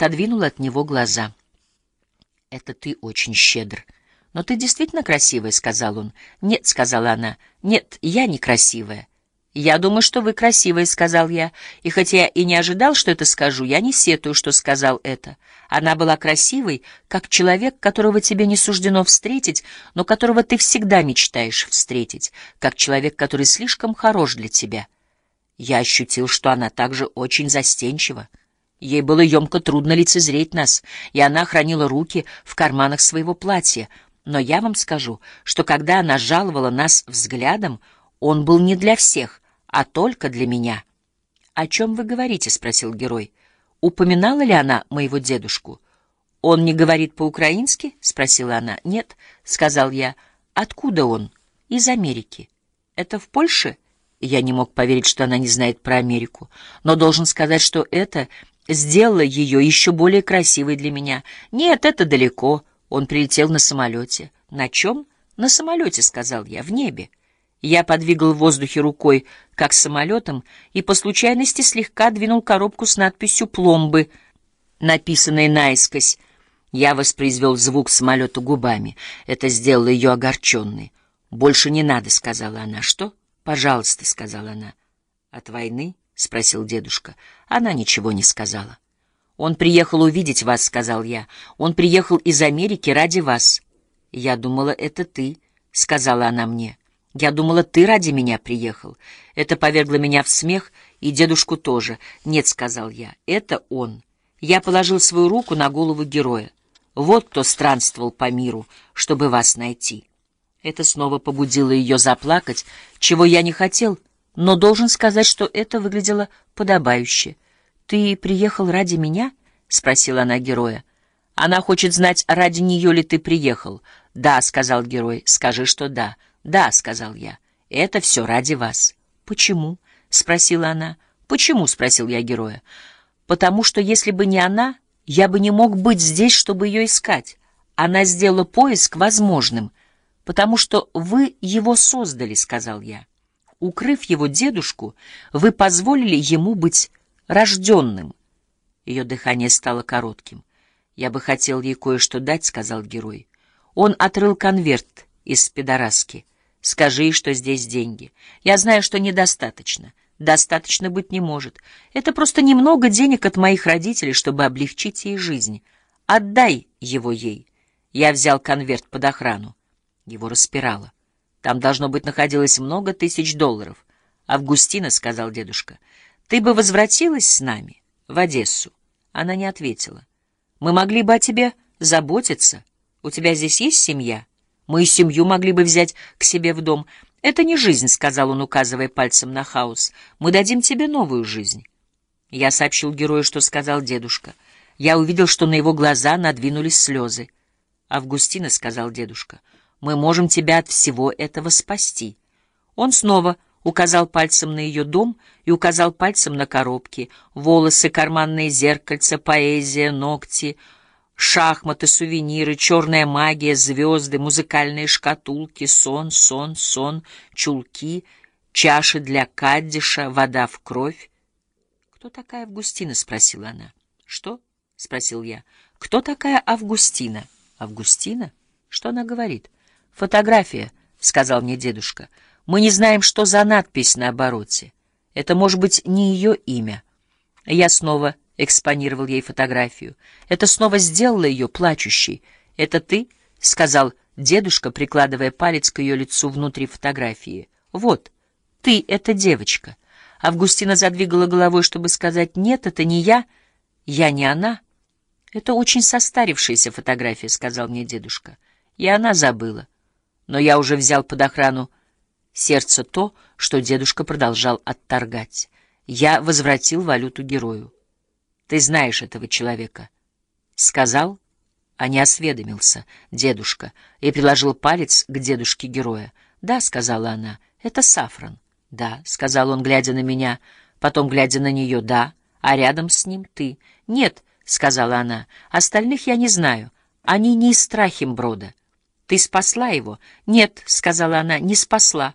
отодвинула от него глаза. «Это ты очень щедр. Но ты действительно красивая», — сказал он. «Нет», — сказала она. «Нет, я не красивая». «Я думаю, что вы красивая», — сказал я. И хотя я и не ожидал, что это скажу, я не сетую, что сказал это. Она была красивой, как человек, которого тебе не суждено встретить, но которого ты всегда мечтаешь встретить, как человек, который слишком хорош для тебя. Я ощутил, что она также очень застенчива. Ей было емко трудно лицезреть нас, и она хранила руки в карманах своего платья. Но я вам скажу, что когда она жаловала нас взглядом, он был не для всех, а только для меня. — О чем вы говорите? — спросил герой. — Упоминала ли она моего дедушку? — Он не говорит по-украински? — спросила она. — Нет, — сказал я. — Откуда он? — Из Америки. — Это в Польше? Я не мог поверить, что она не знает про Америку, но должен сказать, что это сделало ее еще более красивой для меня. Нет, это далеко. Он прилетел на самолете. — На чем? — На самолете, — сказал я, — в небе. Я подвигал в воздухе рукой, как самолетом, и по случайности слегка двинул коробку с надписью «Пломбы», написанной наискось. Я воспроизвел звук самолета губами. Это сделало ее огорченной. «Больше не надо», — сказала она. «Что?» «Пожалуйста», — сказала она. «От войны?» — спросил дедушка. Она ничего не сказала. «Он приехал увидеть вас», — сказал я. «Он приехал из Америки ради вас». «Я думала, это ты», — сказала она мне. Я думала, ты ради меня приехал. Это повергло меня в смех, и дедушку тоже. Нет, — сказал я, — это он. Я положил свою руку на голову героя. Вот кто странствовал по миру, чтобы вас найти. Это снова побудило ее заплакать, чего я не хотел, но должен сказать, что это выглядело подобающе. «Ты приехал ради меня?» — спросила она героя. «Она хочет знать, ради нее ли ты приехал». «Да», — сказал герой, — «скажи, что да». «Да», — сказал я, — «это все ради вас». «Почему?» — спросила она. «Почему?» — спросил я героя. «Потому что если бы не она, я бы не мог быть здесь, чтобы ее искать. Она сделала поиск возможным, потому что вы его создали», — сказал я. «Укрыв его дедушку, вы позволили ему быть рожденным». Ее дыхание стало коротким. «Я бы хотел ей кое-что дать», — сказал герой. Он отрыл конверт из пидораски. Скажи, что здесь деньги. Я знаю, что недостаточно. Достаточно быть не может. Это просто немного денег от моих родителей, чтобы облегчить ей жизнь. Отдай его ей. Я взял конверт под охрану. Его распирало. Там, должно быть, находилось много тысяч долларов. «Августина», — сказал дедушка, — «ты бы возвратилась с нами в Одессу?» Она не ответила. «Мы могли бы о тебе заботиться. У тебя здесь есть семья?» Мы и семью могли бы взять к себе в дом. Это не жизнь, — сказал он, указывая пальцем на хаос. Мы дадим тебе новую жизнь. Я сообщил герою, что сказал дедушка. Я увидел, что на его глаза надвинулись слезы. «Августина», — сказал дедушка, — «мы можем тебя от всего этого спасти». Он снова указал пальцем на ее дом и указал пальцем на коробки. Волосы, карманные зеркальца, поэзия, ногти — Шахматы, сувениры, черная магия, звезды, музыкальные шкатулки, сон, сон, сон, чулки, чаши для каддиша, вода в кровь. «Кто такая Августина?» — спросила она. «Что?» — спросил я. «Кто такая Августина?» «Августина? Что она говорит?» «Фотография», — сказал мне дедушка. «Мы не знаем, что за надпись на обороте. Это может быть не ее имя». Я снова экспонировал ей фотографию. Это снова сделало ее плачущей. «Это ты?» — сказал дедушка, прикладывая палец к ее лицу внутри фотографии. «Вот, ты — это девочка». Августина задвигала головой, чтобы сказать «Нет, это не я, я не она». «Это очень состарившаяся фотография», — сказал мне дедушка. И она забыла. Но я уже взял под охрану сердце то, что дедушка продолжал отторгать. Я возвратил валюту герою. Ты знаешь этого человека. Сказал, а не осведомился, дедушка, и приложил палец к дедушке героя. Да, сказала она, это Сафран. Да, сказал он, глядя на меня, потом глядя на нее, да, а рядом с ним ты. Нет, сказала она, остальных я не знаю, они не из Страхимброда. Ты спасла его? Нет, сказала она, не спасла.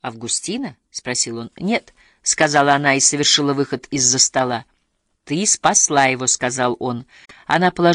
Августина? спросил он. Нет, сказала она и совершила выход из-за стола. «Ты спасла его», — сказал он. Она положила